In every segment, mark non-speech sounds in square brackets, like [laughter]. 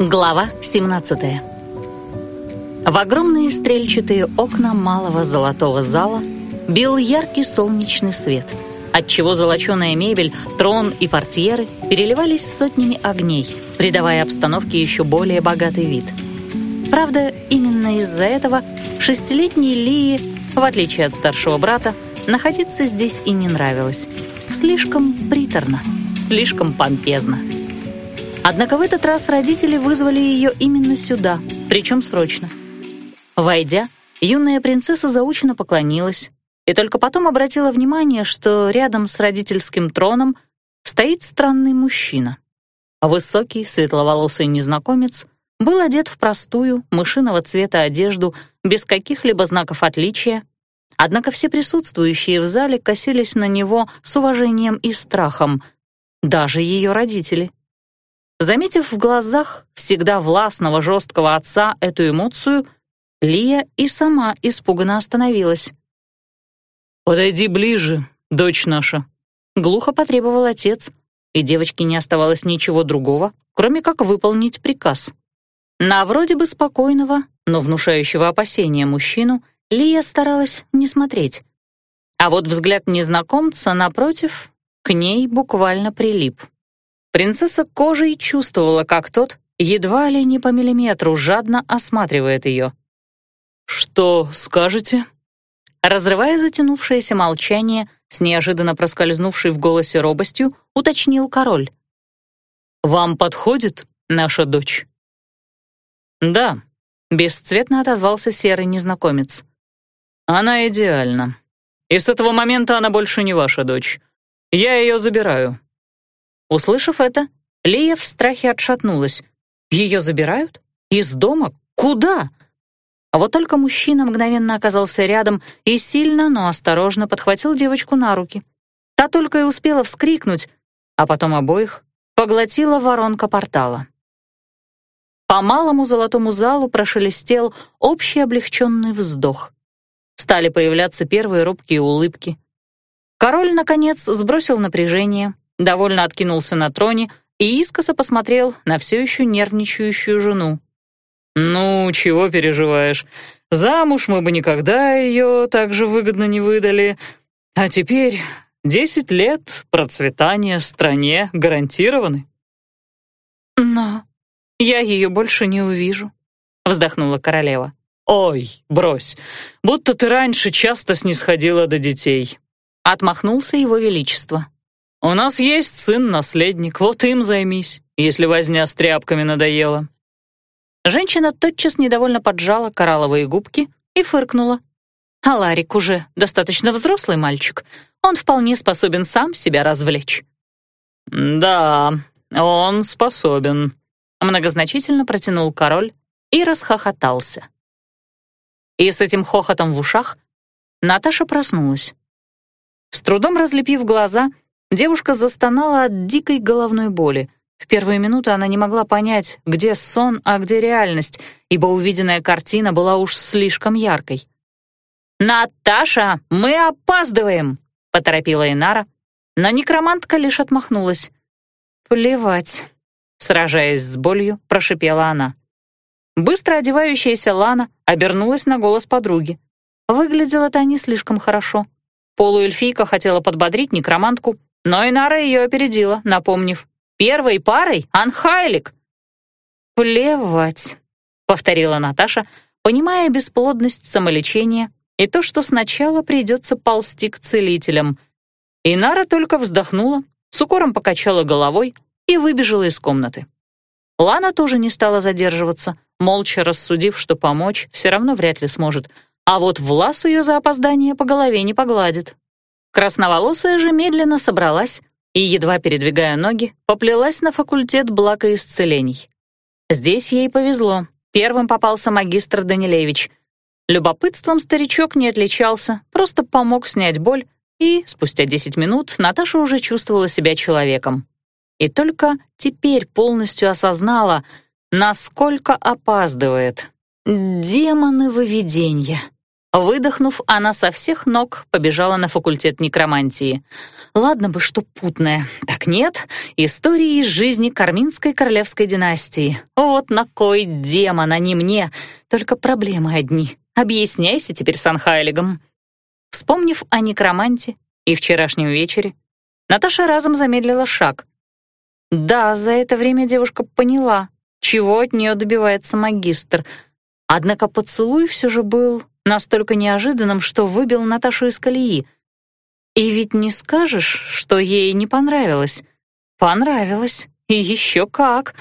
Глава 17 В огромные стрельчатые окна малого золотого зала бил яркий солнечный свет, отчего золоченая мебель, трон и портьеры переливались сотнями огней, придавая обстановке еще более богатый вид. Правда, именно из-за этого шестилетней Лии, в отличие от старшего брата, находиться здесь и не нравилось. Слишком приторно, слишком помпезно. Однако в этот раз родители вызвали ее именно сюда, причем срочно. Войдя, юная принцесса заученно поклонилась и только потом обратила внимание, что рядом с родительским троном стоит странный мужчина. Высокий, светловолосый незнакомец был одет в простую, мышиного цвета одежду, без каких-либо знаков отличия, однако все присутствующие в зале косились на него с уважением и страхом, даже ее родители — Заметив в глазах всегда властного жесткого отца эту эмоцию, Лия и сама испуганно остановилась. «Подойди ближе, дочь наша», — глухо потребовал отец, и девочке не оставалось ничего другого, кроме как выполнить приказ. На вроде бы спокойного, но внушающего опасения мужчину Лия старалась не смотреть. А вот взгляд незнакомца, напротив, к ней буквально прилип. Принцесса кожей чувствовала, как тот едва ли не по миллиметру жадно осматривает ее. «Что скажете?» Разрывая затянувшееся молчание, с неожиданно проскользнувшей в голосе робостью, уточнил король. «Вам подходит наша дочь?» «Да», — бесцветно отозвался серый незнакомец. «Она идеальна. И с этого момента она больше не ваша дочь. Я ее забираю. Услышав это, Лия в страхе отшатнулась. Ее забирают? Из дома? Куда? А вот только мужчина мгновенно оказался рядом и сильно, но осторожно подхватил девочку на руки. Та только и успела вскрикнуть, а потом обоих поглотила воронка портала. По малому золотому залу прошелестел общий облегченный вздох. Стали появляться первые робкие улыбки. Король, наконец, сбросил напряжение, довольно откинулся на троне и искоса посмотрел на все еще нервничающую жену. «Ну, чего переживаешь? Замуж мы бы никогда ее так же выгодно не выдали. А теперь десять лет процветания стране гарантированы». «Но я ее больше не увижу», — вздохнула королева. «Ой, брось, будто ты раньше часто снисходила до детей», — отмахнулся его величество. «У нас есть сын-наследник, вот им займись, если возня с тряпками надоела». Женщина тотчас недовольно поджала коралловые губки и фыркнула. «А Ларик уже достаточно взрослый мальчик. Он вполне способен сам себя развлечь». «Да, он способен», — многозначительно протянул король и расхохотался. И с этим хохотом в ушах Наташа проснулась. С трудом разлепив глаза, Девушка застонала от дикой головной боли. В первые минуты она не могла понять, где сон, а где реальность, ибо увиденная картина была уж слишком яркой. «Наташа, мы опаздываем!» — поторопила Инара, но некромантка лишь отмахнулась. «Плевать», — сражаясь с болью, прошипела она. Быстро одевающаяся Лана обернулась на голос подруги. Выглядела та не слишком хорошо. Полуэльфийка хотела подбодрить некромантку, но Инара ее опередила, напомнив. «Первой парой Анхайлик!» «Плевать», — повторила Наташа, понимая бесплодность самолечения и то, что сначала придется ползти к целителям. Инара только вздохнула, с укором покачала головой и выбежала из комнаты. Лана тоже не стала задерживаться, молча рассудив, что помочь все равно вряд ли сможет, а вот Влас ее за опоздание по голове не погладит. Красноволосая же медленно собралась и, едва передвигая ноги, поплелась на факультет благоисцелений. Здесь ей повезло. Первым попался магистр Данилевич. Любопытством старичок не отличался, просто помог снять боль, и спустя 10 минут Наташа уже чувствовала себя человеком. И только теперь полностью осознала, насколько опаздывает. Демоны выведения. Выдохнув, она со всех ног побежала на факультет некромантии. Ладно бы, что путное. Так нет, истории из жизни Карминской королевской династии. Вот на кой демон, они мне. Только проблемы одни. Объясняйся теперь с Анхайлигом. Вспомнив о некроманте и вчерашнем вечере, Наташа разом замедлила шаг. Да, за это время девушка поняла, чего от нее добивается магистр. Однако поцелуй все же был настолько неожиданным, что выбил Наташу из колеи. И ведь не скажешь, что ей не понравилось. Понравилось, и еще как.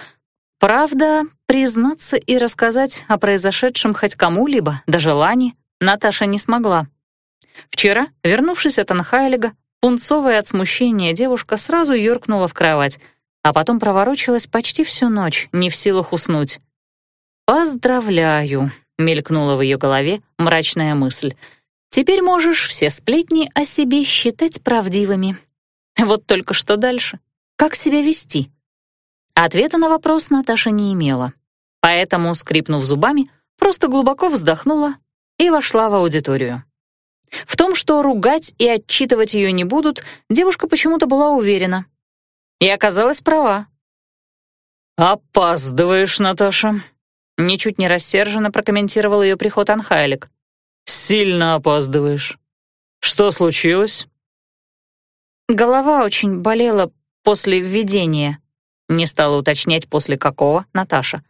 Правда, признаться и рассказать о произошедшем хоть кому-либо, даже Лане, Наташа не смогла. Вчера, вернувшись от Анхайлига, пунцовая от смущения девушка сразу юркнула в кровать, а потом проворочилась почти всю ночь, не в силах уснуть. «Поздравляю», мелькнула в ее голове мрачная мысль. Теперь можешь все сплетни о себе считать правдивыми. Вот только что дальше? Как себя вести? Ответа на вопрос Наташа не имела. Поэтому, скрипнув зубами, просто глубоко вздохнула и вошла в аудиторию. В том, что ругать и отчитывать ее не будут, девушка почему-то была уверена. И оказалась права. «Опаздываешь, Наташа», Ничуть не рассерженно прокомментировал ее приход Анхайлик. «Сильно опаздываешь. Что случилось?» «Голова очень болела после введения», — не стала уточнять после какого Наташа.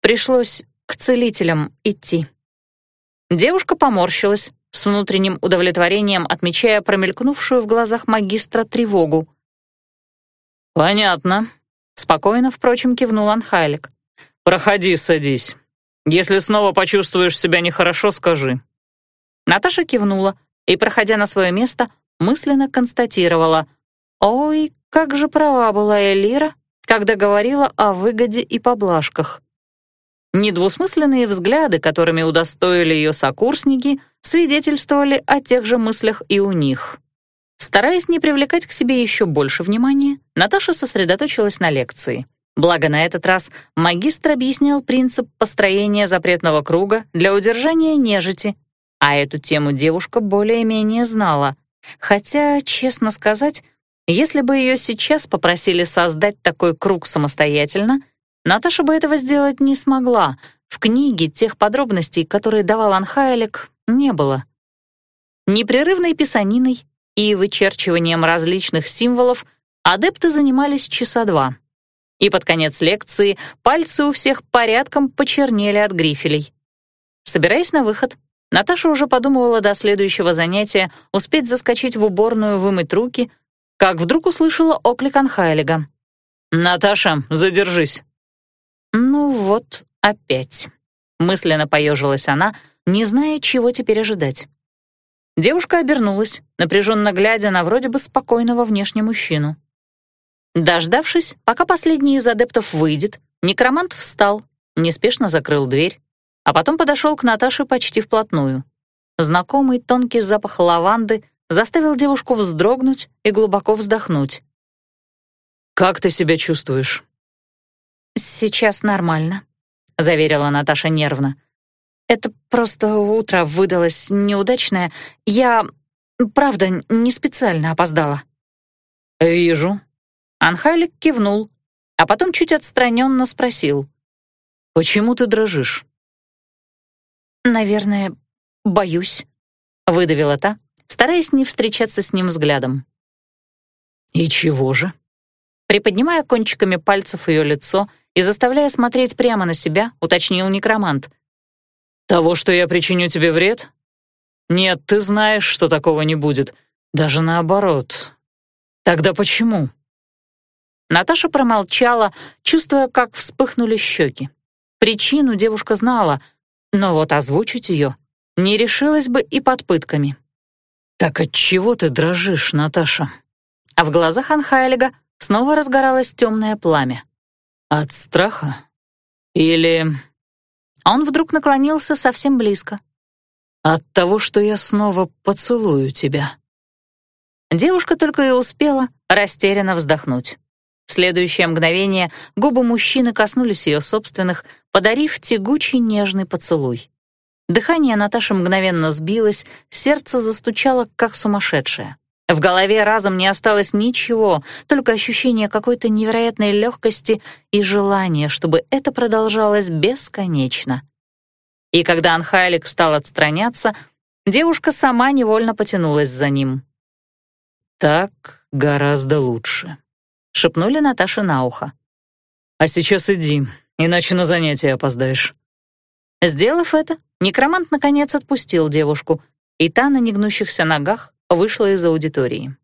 «Пришлось к целителям идти». Девушка поморщилась, с внутренним удовлетворением отмечая промелькнувшую в глазах магистра тревогу. «Понятно», — спокойно, впрочем, кивнул Анхайлик. «Проходи, садись. Если снова почувствуешь себя нехорошо, скажи». Наташа кивнула и, проходя на свое место, мысленно констатировала. «Ой, как же права была Элира, когда говорила о выгоде и поблажках». Недвусмысленные взгляды, которыми удостоили ее сокурсники, свидетельствовали о тех же мыслях и у них. Стараясь не привлекать к себе еще больше внимания, Наташа сосредоточилась на лекции. Благо на этот раз магистр объяснял принцип построения запретного круга для удержания нежити, а эту тему девушка более-менее знала. Хотя, честно сказать, если бы ее сейчас попросили создать такой круг самостоятельно, Наташа бы этого сделать не смогла. В книге тех подробностей, которые давал Анхайлик, не было. Непрерывной писаниной и вычерчиванием различных символов адепты занимались часа два и под конец лекции пальцы у всех порядком почернели от грифелей. Собираясь на выход, Наташа уже подумывала до следующего занятия успеть заскочить в уборную, вымыть руки, как вдруг услышала оклик Анхайлига. «Наташа, задержись!» «Ну вот, опять», — мысленно поежилась она, не зная, чего теперь ожидать. Девушка обернулась, напряженно глядя на вроде бы спокойного внешне мужчину. Дождавшись, пока последний из адептов выйдет, некромант встал, неспешно закрыл дверь, а потом подошел к Наташе почти вплотную. Знакомый тонкий запах лаванды заставил девушку вздрогнуть и глубоко вздохнуть. «Как ты себя чувствуешь?» «Сейчас нормально», — заверила Наташа нервно. «Это просто утро выдалось неудачное. Я, правда, не специально опоздала». «Вижу», Анхайлик кивнул, а потом чуть отстраненно спросил. «Почему ты дрожишь?» «Наверное, боюсь», — выдавила та, стараясь не встречаться с ним взглядом. «И чего же?» Приподнимая кончиками пальцев ее лицо и заставляя смотреть прямо на себя, уточнил некромант. «Того, что я причиню тебе вред? Нет, ты знаешь, что такого не будет. Даже наоборот. Тогда почему?» Наташа промолчала, чувствуя, как вспыхнули щеки. Причину девушка знала, но вот озвучить ее не решилась бы и под пытками. «Так от чего ты дрожишь, Наташа?» А в глазах Анхайлига снова разгоралось темное пламя. «От страха? Или...» Он вдруг наклонился совсем близко. «От того, что я снова поцелую тебя». Девушка только и успела растерянно вздохнуть. В следующее мгновение губы мужчины коснулись ее собственных, подарив тягучий нежный поцелуй. Дыхание Наташи мгновенно сбилось, сердце застучало, как сумасшедшее. В голове разом не осталось ничего, только ощущение какой-то невероятной легкости и желание, чтобы это продолжалось бесконечно. И когда Анхайлик стал отстраняться, девушка сама невольно потянулась за ним. «Так гораздо лучше», — шепнули Наташе на ухо. «А сейчас иди, иначе на занятия опоздаешь». Сделав это, некромант наконец отпустил девушку, и та на негнущихся ногах вышла из аудитории.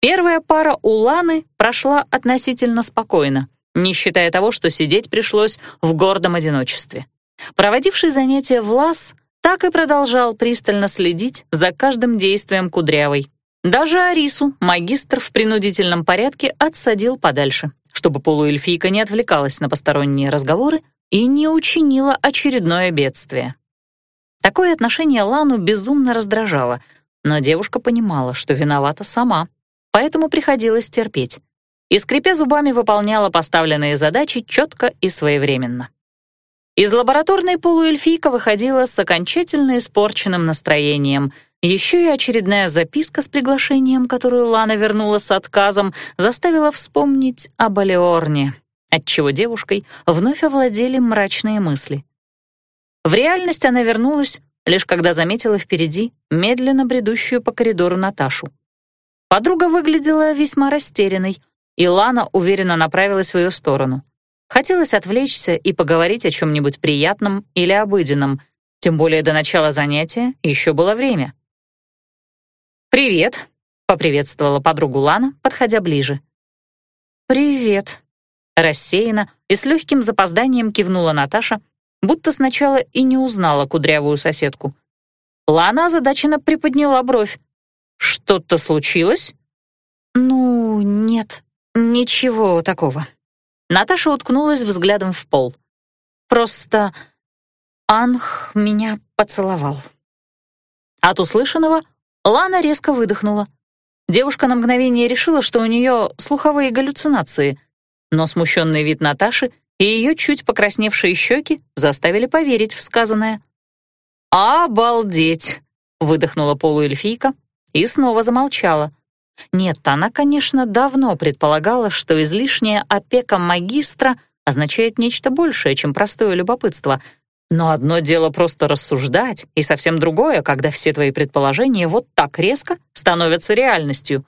Первая пара у Ланы прошла относительно спокойно, не считая того, что сидеть пришлось в гордом одиночестве. Проводивший занятия Влас так и продолжал пристально следить за каждым действием Кудрявой. Даже Арису магистр в принудительном порядке отсадил подальше, чтобы полуэльфийка не отвлекалась на посторонние разговоры и не учинила очередное бедствие. Такое отношение Лану безумно раздражало, но девушка понимала, что виновата сама, поэтому приходилось терпеть. И, скрипя зубами, выполняла поставленные задачи четко и своевременно. Из лабораторной полуэльфийка выходила с окончательно испорченным настроением. Еще и очередная записка с приглашением, которую Лана вернула с отказом, заставила вспомнить об Алеорне, отчего девушкой вновь овладели мрачные мысли. В реальность она вернулась, лишь когда заметила впереди медленно бредущую по коридору Наташу. Подруга выглядела весьма растерянной, и Лана уверенно направилась в ее сторону. Хотелось отвлечься и поговорить о чем-нибудь приятном или обыденном, тем более до начала занятия еще было время. «Привет», — поприветствовала подругу Лана, подходя ближе. «Привет», — рассеянно и с легким запозданием кивнула Наташа, будто сначала и не узнала кудрявую соседку. Лана озадаченно приподняла бровь. «Что-то случилось?» «Ну, нет, ничего такого». Наташа уткнулась взглядом в пол. «Просто Анх меня поцеловал». От услышанного Лана резко выдохнула. Девушка на мгновение решила, что у нее слуховые галлюцинации, но смущенный вид Наташи и ее чуть покрасневшие щеки заставили поверить в сказанное. «Обалдеть!» — выдохнула полуэльфийка и снова замолчала. Нет, она, конечно, давно предполагала, что излишняя опека магистра означает нечто большее, чем простое любопытство. Но одно дело просто рассуждать, и совсем другое, когда все твои предположения вот так резко становятся реальностью.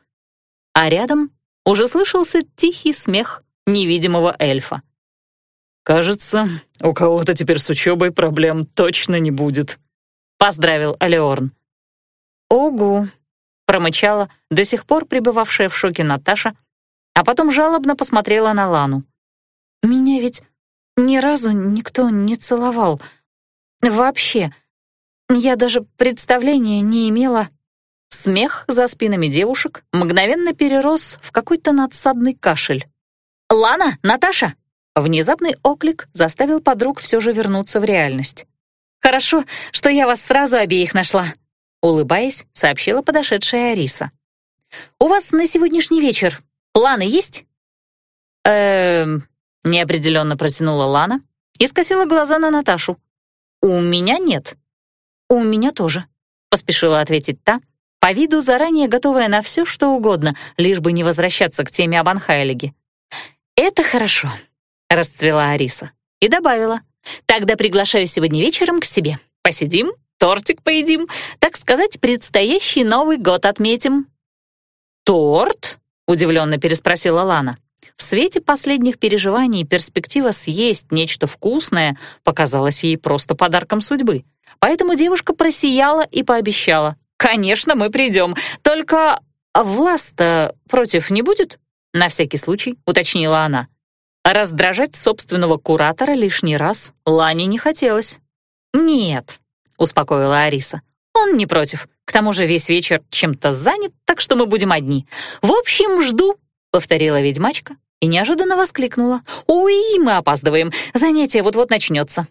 А рядом уже слышался тихий смех невидимого эльфа. «Кажется, у кого-то теперь с учебой проблем точно не будет», — поздравил Алеорн. «Угу», — промычала до сих пор пребывавшая в шоке Наташа, а потом жалобно посмотрела на Лану. «Меня ведь ни разу никто не целовал. Вообще. Я даже представления не имела». Смех за спинами девушек мгновенно перерос в какой-то надсадный кашель. «Лана, Наташа!» Внезапный оклик заставил подруг все же вернуться в реальность. «Хорошо, что я вас сразу обеих нашла», — улыбаясь, сообщила подошедшая Ариса. «У вас на сегодняшний вечер планы есть?» «Эм...» — неопределенно протянула Лана и скосила глаза на Наташу. «У меня нет». «У меня тоже», — поспешила ответить та, по виду заранее готовая на все, что угодно, лишь бы не возвращаться к теме об Анхайлиге. «Это хорошо», расцвела Ариса и добавила. «Тогда приглашаю сегодня вечером к себе. Посидим, тортик поедим, так сказать, предстоящий Новый год отметим». «Торт?» — удивленно переспросила Лана. В свете последних переживаний перспектива съесть нечто вкусное показалась ей просто подарком судьбы. Поэтому девушка просияла и пообещала. «Конечно, мы придем, только Власта против не будет?» На всякий случай уточнила она. Раздражать собственного куратора лишний раз Лане не хотелось. «Нет», — успокоила Ариса, — «он не против. К тому же весь вечер чем-то занят, так что мы будем одни. В общем, жду», — повторила ведьмачка и неожиданно воскликнула. «Ой, мы опаздываем, занятие вот-вот начнется».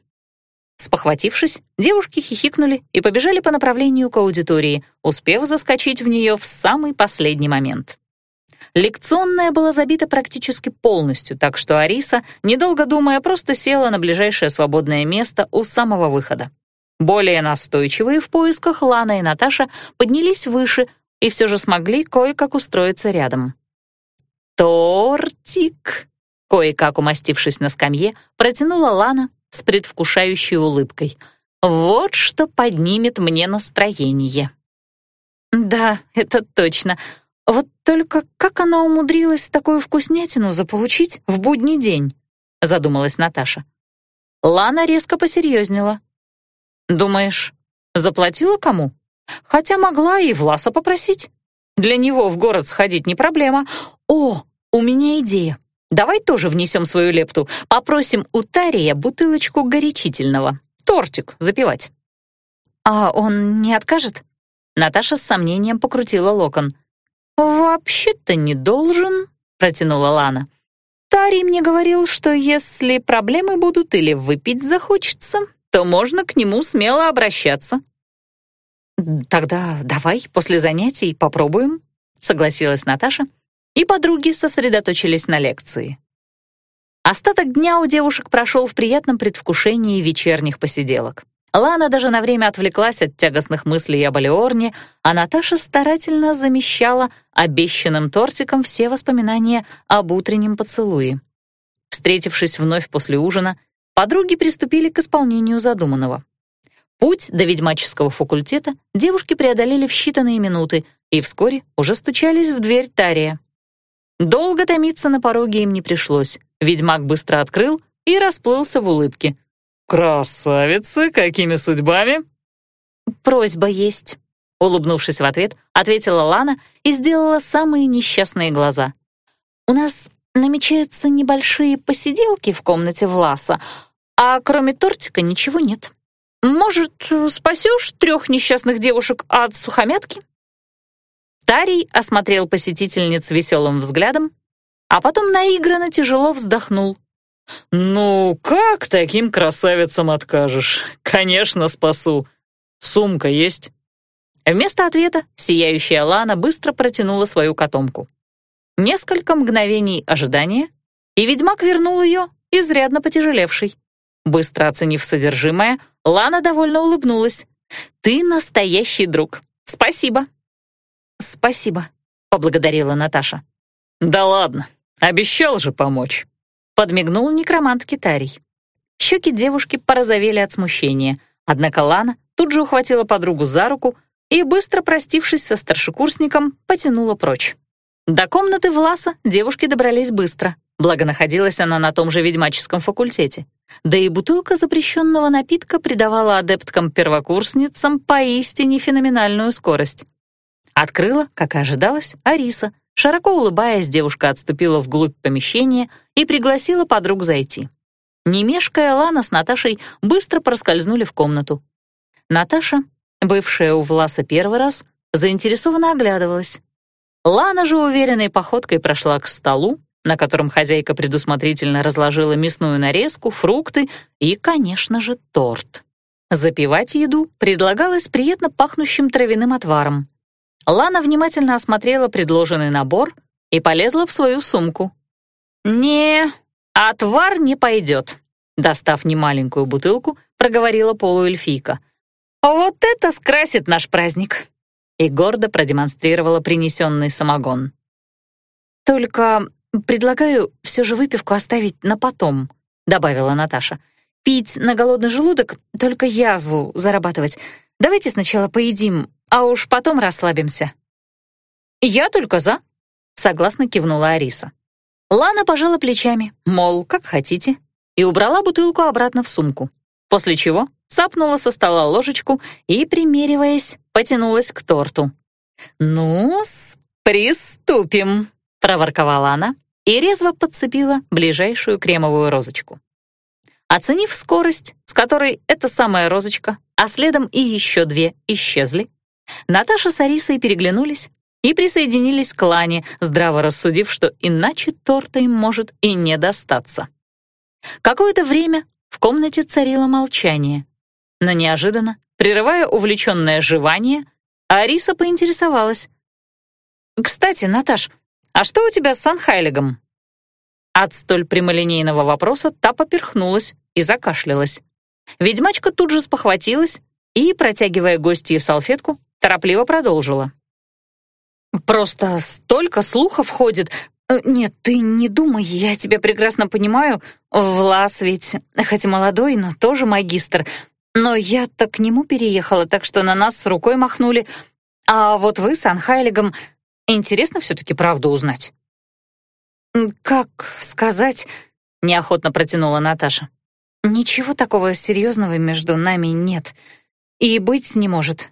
Спохватившись, девушки хихикнули и побежали по направлению к аудитории, успев заскочить в нее в самый последний момент. Лекционная была забита практически полностью, так что Ариса, недолго думая, просто села на ближайшее свободное место у самого выхода. Более настойчивые в поисках Лана и Наташа поднялись выше и все же смогли кое-как устроиться рядом. «Тортик!» Кое-как умастившись на скамье, протянула Лана с предвкушающей улыбкой. «Вот что поднимет мне настроение». «Да, это точно. Вот только как она умудрилась такую вкуснятину заполучить в будний день?» задумалась Наташа. Лана резко посерьезнела. «Думаешь, заплатила кому? Хотя могла и Власа попросить. Для него в город сходить не проблема. О, у меня идея. Давай тоже внесем свою лепту. Попросим у Тария бутылочку горячительного. Тортик запивать». «А он не откажет?» Наташа с сомнением покрутила локон. «Вообще-то не должен», — протянула Лана. «Тарий мне говорил, что если проблемы будут или выпить захочется, то можно к нему смело обращаться». «Тогда давай после занятий попробуем», — согласилась Наташа, и подруги сосредоточились на лекции. Остаток дня у девушек прошел в приятном предвкушении вечерних посиделок. Лана даже на время отвлеклась от тягостных мыслей об Алиорне, а Наташа старательно замещала обещанным тортиком все воспоминания об утреннем поцелуе. Встретившись вновь после ужина, подруги приступили к исполнению задуманного. Путь до ведьмаческого факультета девушки преодолели в считанные минуты и вскоре уже стучались в дверь Тария. Долго томиться на пороге им не пришлось. Ведьмак быстро открыл и расплылся в улыбке — «Красавицы, какими судьбами?» «Просьба есть», — улыбнувшись в ответ, ответила Лана и сделала самые несчастные глаза. «У нас намечаются небольшие посиделки в комнате Власа, а кроме тортика ничего нет. Может, спасешь трех несчастных девушек от сухомятки?» Тарий осмотрел посетительниц веселым взглядом, а потом наигранно тяжело вздохнул. «Ну, как таким красавицам откажешь? Конечно, спасу. Сумка есть?» Вместо ответа сияющая Лана быстро протянула свою котомку. Несколько мгновений ожидания, и ведьмак вернул ее, изрядно потяжелевший. Быстро оценив содержимое, Лана довольно улыбнулась. «Ты настоящий друг. Спасибо». «Спасибо», — поблагодарила Наташа. «Да ладно, обещал же помочь». Подмигнул некромант Китарий. Щеки девушки порозовели от смущения, однако Лана тут же ухватила подругу за руку и, быстро простившись со старшекурсником, потянула прочь. До комнаты Власа девушки добрались быстро, благо находилась она на том же ведьмаческом факультете. Да и бутылка запрещенного напитка придавала адепткам-первокурсницам поистине феноменальную скорость. Открыла, как и ожидалось, Ариса, Широко улыбаясь, девушка отступила вглубь помещения и пригласила подруг зайти. Не мешкая, Лана с Наташей быстро проскользнули в комнату. Наташа, бывшая у Власа первый раз, заинтересованно оглядывалась. Лана же уверенной походкой прошла к столу, на котором хозяйка предусмотрительно разложила мясную нарезку, фрукты и, конечно же, торт. Запивать еду предлагалось приятно пахнущим травяным отваром. Лана внимательно осмотрела предложенный набор и полезла в свою сумку. «Не, отвар не пойдет», — достав немаленькую бутылку, проговорила полуэльфийка. «Вот это скрасит наш праздник!» и гордо продемонстрировала принесенный самогон. «Только предлагаю все же выпивку оставить на потом», — добавила Наташа. «Пить на голодный желудок, только язву зарабатывать. Давайте сначала поедим, а уж потом расслабимся». «Я только за», — согласно кивнула Ариса. Лана пожала плечами, мол, как хотите, и убрала бутылку обратно в сумку, после чего цапнула со стола ложечку и, примериваясь, потянулась к торту. ну приступим», — проворковала она и резво подцепила ближайшую кремовую розочку. Оценив скорость, с которой эта самая розочка, а следом и еще две исчезли, Наташа с Арисой переглянулись и присоединились к Лане, здраво рассудив, что иначе торта им может и не достаться. Какое-то время в комнате царило молчание, но неожиданно, прерывая увлеченное жевание, Ариса поинтересовалась. «Кстати, Наташ, а что у тебя с Санхайлигом?» От столь прямолинейного вопроса та поперхнулась и закашлялась. Ведьмачка тут же спохватилась и, протягивая гостье салфетку, торопливо продолжила. «Просто столько слухов ходит. Э, нет, ты не думай, я тебя прекрасно понимаю. Влас ведь, хоть и молодой, но тоже магистр. Но я-то к нему переехала, так что на нас с рукой махнули. А вот вы с Анхайлигом... Интересно все-таки правду узнать». «Как сказать?» — неохотно протянула Наташа. «Ничего такого серьезного между нами нет. И быть не может».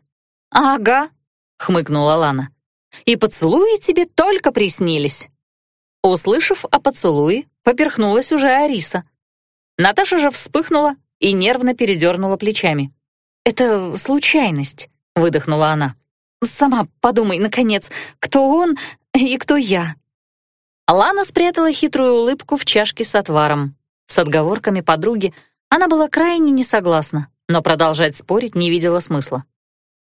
«Ага», — хмыкнула Лана. «И поцелуи тебе только приснились». Услышав о поцелуе, поперхнулась уже Ариса. Наташа же вспыхнула и нервно передернула плечами. «Это случайность», — выдохнула она. «Сама подумай, наконец, кто он и кто я». Лана спрятала хитрую улыбку в чашке с отваром. С отговорками подруги она была крайне не согласна, но продолжать спорить не видела смысла.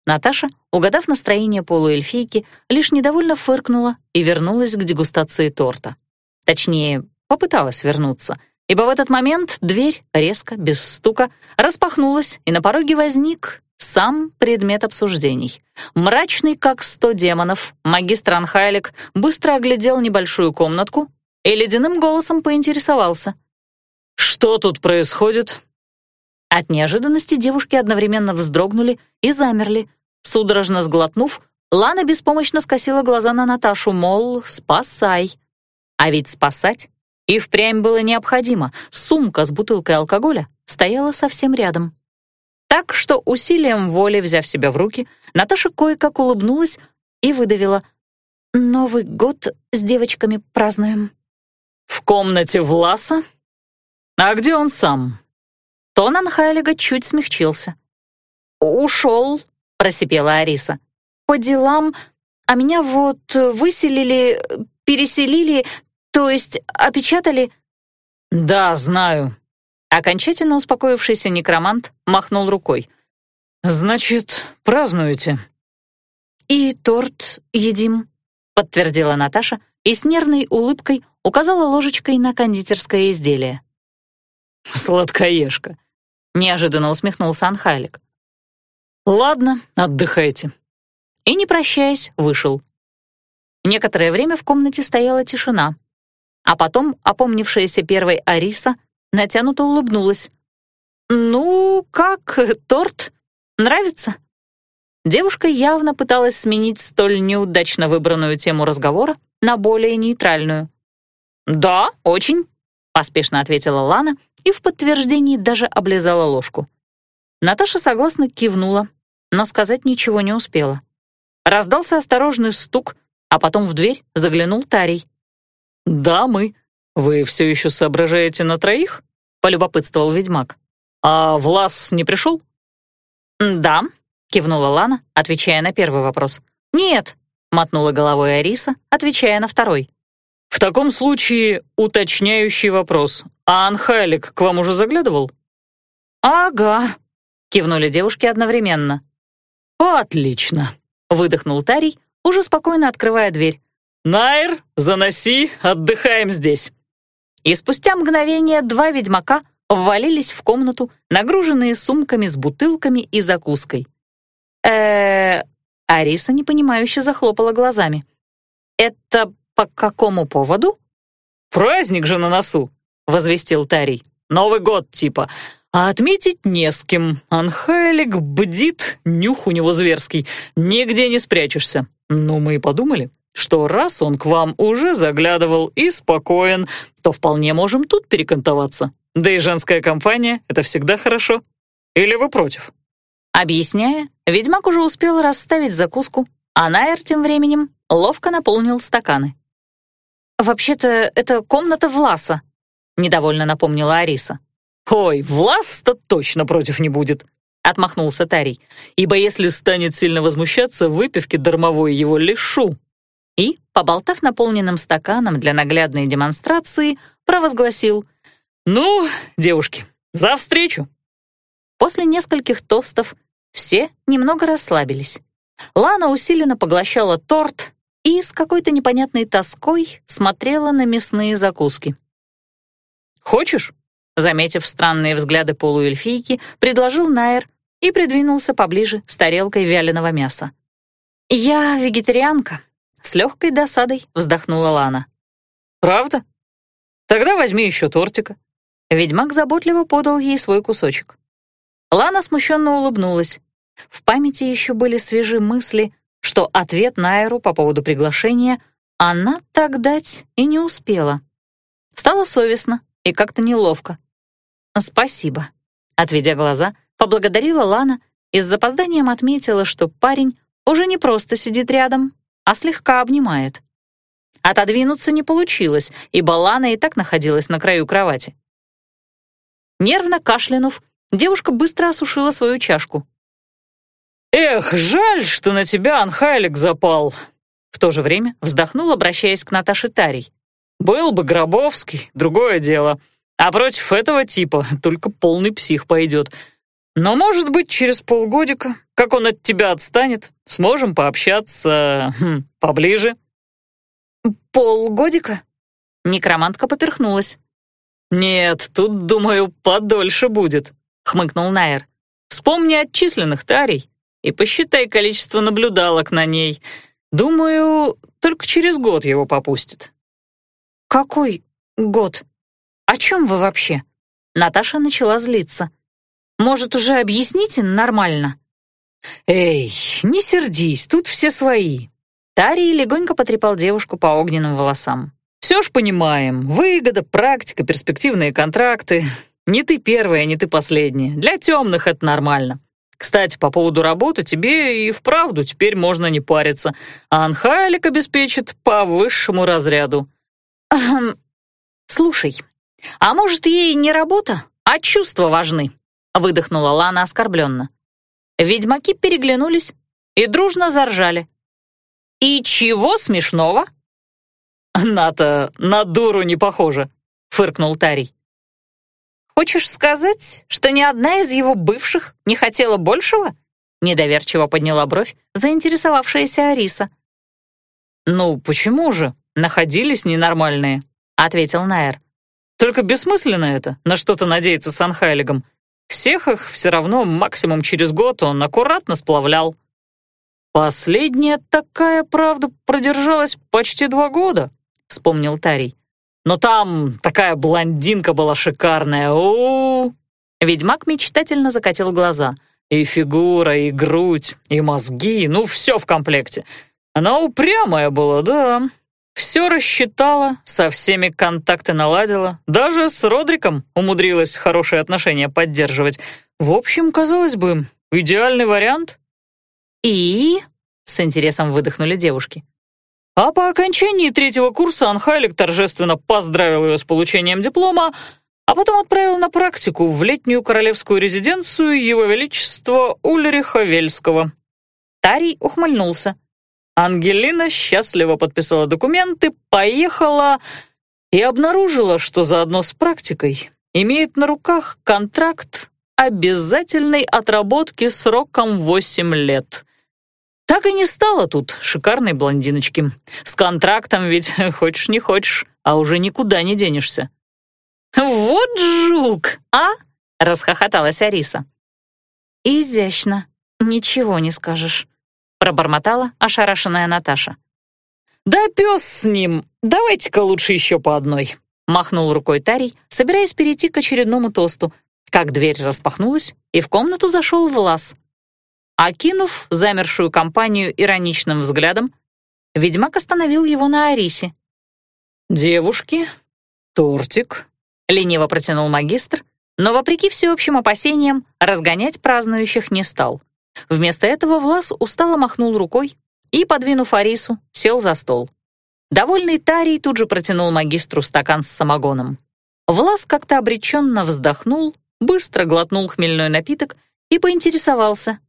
Наташа, угадав настроение полуэльфийки, лишь недовольно фыркнула и вернулась к дегустации торта. Точнее, попыталась вернуться, ибо в этот момент дверь резко, без стука, распахнулась, и на пороге возник сам предмет обсуждений. Мрачный, как сто демонов, магистр Анхайлик быстро оглядел небольшую комнатку и ледяным голосом поинтересовался. «Что тут происходит?» От неожиданности девушки одновременно вздрогнули и замерли. Судорожно сглотнув, Лана беспомощно скосила глаза на Наташу, мол, спасай. А ведь спасать и впрямь было необходимо. Сумка с бутылкой алкоголя стояла совсем рядом. Так что усилием воли, взяв себя в руки, Наташа кое-как улыбнулась и выдавила «Новый год с девочками празднуем». «В комнате Власа? А где он сам?» Тон Анхайлига чуть смягчился. «Ушел», — просипела Ариса. «По делам, а меня вот выселили, переселили, то есть опечатали». «Да, знаю». Окончательно успокоившийся некромант махнул рукой. «Значит, празднуете?» «И торт едим», — подтвердила Наташа и с нервной улыбкой указала ложечкой на кондитерское изделие. «Сладкоежка», — неожиданно усмехнулся Анхайлик. «Ладно, отдыхайте». И, не прощаясь, вышел. Некоторое время в комнате стояла тишина, а потом опомнившаяся первой Ариса натянуто улыбнулась. «Ну, как, торт? Нравится?» Девушка явно пыталась сменить столь неудачно выбранную тему разговора на более нейтральную. «Да, очень», — поспешно ответила Лана и в подтверждении даже облизала ложку. Наташа согласно кивнула, но сказать ничего не успела. Раздался осторожный стук, а потом в дверь заглянул Тарий. «Дамы, вы все еще соображаете на троих?» — полюбопытствовал ведьмак. «А Влас не пришел?» «Да», — кивнула Лана, отвечая на первый вопрос. «Нет», — мотнула головой Ариса, отвечая на второй. «В таком случае уточняющий вопрос. А Анхайлик к вам уже заглядывал?» «Ага», — кивнули девушки одновременно. «Отлично», — выдохнул Тарий, уже спокойно открывая дверь. «Найр, заноси, отдыхаем здесь». И спустя мгновение два ведьмака ввалились в комнату, нагруженные сумками с бутылками и закуской. э Ариса непонимающе захлопала глазами. «Это «По какому поводу?» «Праздник же на носу», — возвестил Тарий. «Новый год типа. А отметить не с кем. Анхайлик бдит, нюх у него зверский. Нигде не спрячешься. Ну, мы и подумали, что раз он к вам уже заглядывал и спокоен, то вполне можем тут перекантоваться. Да и женская компания — это всегда хорошо. Или вы против?» Объясняя, ведьмак уже успел расставить закуску, а Найер тем временем ловко наполнил стаканы. «Вообще-то это комната Власа», — недовольно напомнила Ариса. «Ой, Влас-то точно против не будет», — отмахнулся Тарий, «ибо если станет сильно возмущаться, выпивки дармовой его лишу». И, поболтав наполненным стаканом для наглядной демонстрации, провозгласил «Ну, девушки, за встречу!» После нескольких тостов все немного расслабились. Лана усиленно поглощала торт, и с какой-то непонятной тоской смотрела на мясные закуски. «Хочешь?» Заметив странные взгляды полуэльфийки, предложил Найер и придвинулся поближе с тарелкой вяленого мяса. «Я вегетарианка», — с легкой досадой вздохнула Лана. «Правда? Тогда возьми еще тортика». Ведьмак заботливо подал ей свой кусочек. Лана смущенно улыбнулась. В памяти еще были свежие мысли, что ответ Найру по поводу приглашения она так дать и не успела. Стало совестно и как-то неловко. «Спасибо», — отведя глаза, поблагодарила Лана и с запозданием отметила, что парень уже не просто сидит рядом, а слегка обнимает. Отодвинуться не получилось, ибо Лана и так находилась на краю кровати. Нервно кашлянув, девушка быстро осушила свою чашку. «Эх, жаль, что на тебя Анхайлик запал!» В то же время вздохнул, обращаясь к Наташе Тарий. «Был бы Гробовский, другое дело. А против этого типа только полный псих пойдет. Но, может быть, через полгодика, как он от тебя отстанет, сможем пообщаться хм, поближе». «Полгодика?» Некромантка поперхнулась. «Нет, тут, думаю, подольше будет», — хмыкнул Найер. «Вспомни отчисленных тарий и посчитай количество наблюдалок на ней. Думаю, только через год его попустят». «Какой год?» «О чем вы вообще?» Наташа начала злиться. «Может, уже объясните нормально?» «Эй, не сердись, тут все свои». Тарий легонько потрепал девушку по огненным волосам. «Все ж понимаем. Выгода, практика, перспективные контракты. Не ты первая, не ты последняя. Для темных это нормально. Кстати, по поводу работы тебе и вправду теперь можно не париться. А Анхайлик обеспечит по высшему разряду». «Слушай, «А может, ей не работа, а чувства важны?» — выдохнула Лана оскорбленно. Ведьмаки переглянулись и дружно заржали. «И чего смешного?» «Ната на дуру не похожа», — фыркнул Тарий. «Хочешь сказать, что ни одна из его бывших не хотела большего?» Недоверчиво подняла бровь заинтересовавшаяся Ариса. «Ну, почему же? Находились ненормальные», — ответил Найер. Только бессмысленно это, на что-то надеяться с Анхайлигом. Всех их все равно максимум через год он аккуратно сплавлял. «Последняя такая правда продержалась почти два года», — вспомнил Тарий. «Но там такая блондинка была шикарная, у, -у, -у Ведьмак мечтательно закатил глаза. «И фигура, и грудь, и мозги, ну все в комплекте. Она упрямая была, да, все рассчитала, со всеми контакты наладила, даже с Родриком умудрилась хорошие отношения поддерживать. В общем, казалось бы, идеальный вариант. «И?» — с интересом выдохнули девушки. А по окончании третьего курса Анхайлик торжественно поздравил ее с получением диплома, а потом отправил на практику в летнюю королевскую резиденцию Его Величества Ульриха Вельского. Тарий ухмыльнулся. Ангелина счастливо подписала документы, поехала и обнаружила, что заодно с практикой имеет на руках контракт обязательной отработки сроком 8 лет. Так и не стало тут шикарной блондиночки. С контрактом ведь [laughs] хочешь не хочешь, а уже никуда не денешься. «Вот жук, а?» — расхохоталась Ариса. «Изящно, ничего не скажешь» пробормотала ошарашенная Наташа. «Да пес с ним! Давайте-ка лучше еще по одной!» Махнул рукой Тарий, собираясь перейти к очередному тосту, как дверь распахнулась, и в комнату зашел Влас. Окинув замершую компанию ироничным взглядом, ведьмак остановил его на Арисе. «Девушки, тортик», — лениво протянул магистр, но, вопреки всеобщим опасениям, разгонять празднующих не стал — Вместо этого Влас устало махнул рукой и, подвинув Арису, сел за стол. Довольный Тарий тут же протянул магистру стакан с самогоном. Влас как-то обреченно вздохнул, быстро глотнул хмельной напиток и поинтересовался.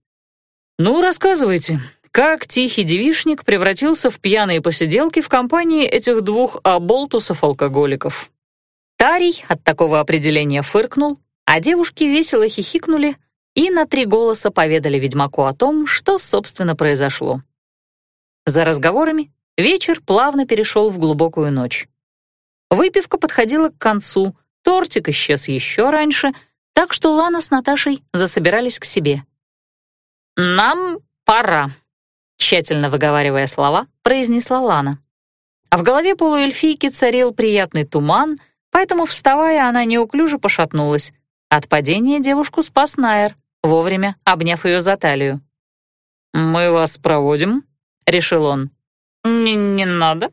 «Ну, рассказывайте, как тихий девишник превратился в пьяные посиделки в компании этих двух оболтусов-алкоголиков?» Тарий от такого определения фыркнул, а девушки весело хихикнули, и на три голоса поведали ведьмаку о том, что, собственно, произошло. За разговорами вечер плавно перешел в глубокую ночь. Выпивка подходила к концу, тортик исчез еще раньше, так что Лана с Наташей засобирались к себе. «Нам пора», — тщательно выговаривая слова, произнесла Лана. А в голове полуэльфийки царил приятный туман, поэтому, вставая, она неуклюже пошатнулась. От падения девушку спас Найер, вовремя обняв ее за талию. «Мы вас проводим», — решил он. «Не, не надо.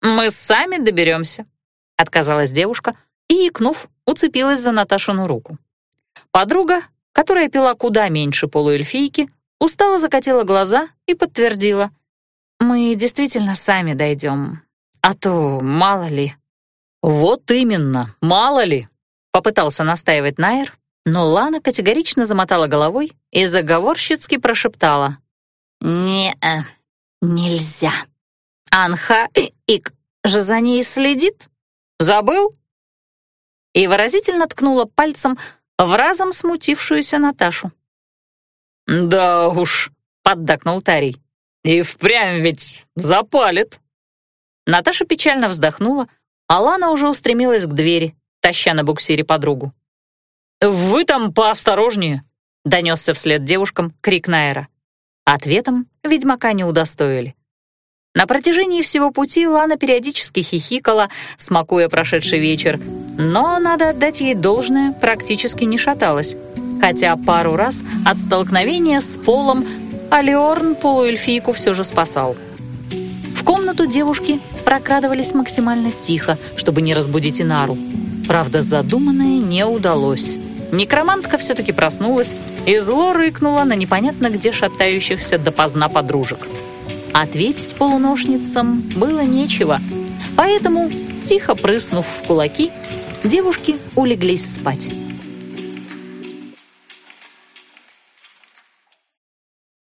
Мы сами доберемся», — отказалась девушка и, икнув, уцепилась за Наташину руку. Подруга, которая пила куда меньше полуэльфийки, устало закатила глаза и подтвердила. «Мы действительно сами дойдем, а то мало ли». «Вот именно, мало ли», — попытался настаивать Найер, но Лана категорично замотала головой и заговорщицки прошептала. «Не-э, нельзя. Анха Ик же за ней следит. Забыл?» И выразительно ткнула пальцем в разом смутившуюся Наташу. «Да уж», — поддакнул Тарий, — «и впрямь ведь запалит». Наташа печально вздохнула, а Лана уже устремилась к двери, таща на буксире подругу. «Вы там поосторожнее», — донесся вслед девушкам крик Найра. Ответом ведьмака не удостоили. На протяжении всего пути Лана периодически хихикала, смакуя прошедший вечер, но, надо отдать ей должное, практически не шаталась, хотя пару раз от столкновения с полом Алиорн полуэльфийку все же спасал. В комнату девушки прокрадывались максимально тихо, чтобы не разбудить Инару. Правда, задуманное не удалось. Некромантка все-таки проснулась и зло рыкнула на непонятно где шатающихся допоздна подружек. Ответить полуношницам было нечего, поэтому, тихо прыснув в кулаки, девушки улеглись спать.